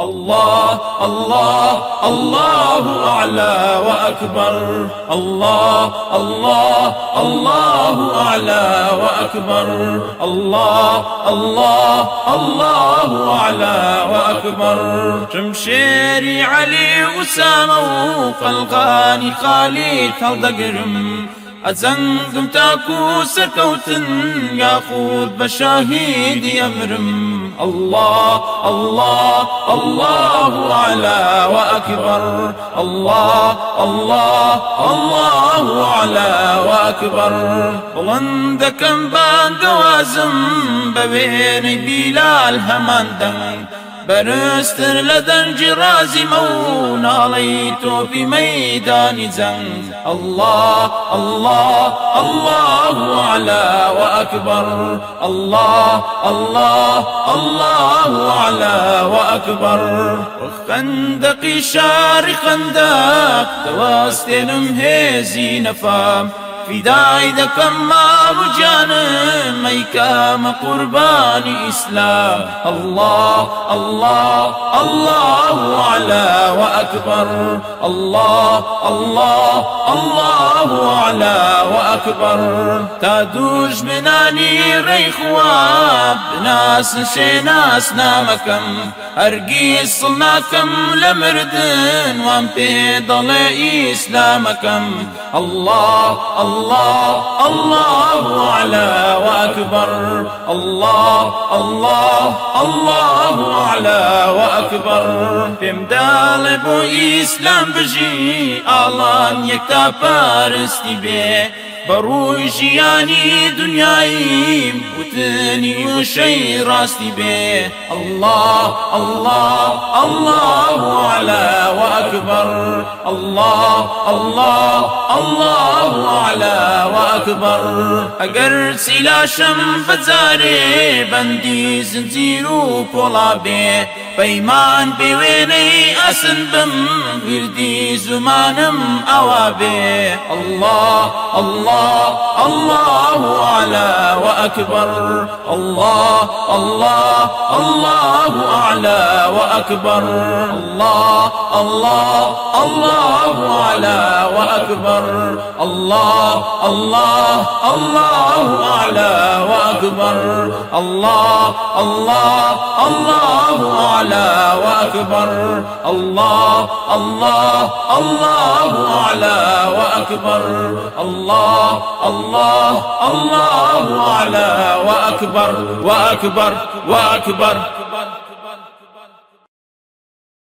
الله الله الله أعلى وأكبر. الله الله الله أعلى وأكبر. الله الله الله أعلى وأكبر. شمشيري علي أسامة وقلقاني خالي هەڵدەگرم ئەجەنگم تاکو سەرکەوتن یاخود بە شاهیدی ئەمرم الله الله الله على وأكبر. الله الله الله على وأكبر. بڵندەکەم بانگەوازم بەوێنەی بیلال هەمان دەنگ بەرزتر لە دەنجی رازی مەون ناڵی تۆپی مەدانی جەنگ الله الله الله على وأكبر. الله الله الله على وأكبر. خندقي شار خندق دواستنم هزي نفام. فدای دەکەم جانم مەیکامە قوربانی ئیسلام الله الله الله على وأكبر الله الله الله على وأكبر تا دوش منانی ڕێخوا بناس شێناس نامەکەم هەرگیز سڵناکەم لە مردن دەڵێ ئیسلامەکەم الله الله الله الله على وأكبر. الله الله الله على وأكبر. بمدال بو إسلام بجي الله يكتا بارستي بيه بەڕووی ژیانی دنیاییم وتنی وشەی ڕاستی بێ الله الله الله على وأكبر الله الله الله على وأكبر ئەگەر سیلاشم بەجارێ بەندی زنجیر و پۆڵا بێ پەیمان بێوێنەی ئەسن بم وردی زمانم ئەوا بێ الله الله الله الله على وأكبر. الله الله الله أعلى وأكبر. الله الله الله على وأكبر. الله الله الله أعلى وأكبر. الله الله الله على وأكبر. الله الله الله على وأكبر الله الله الله على وأكبر وأكبر وأكبر.